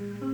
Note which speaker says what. Speaker 1: Mm-hmm.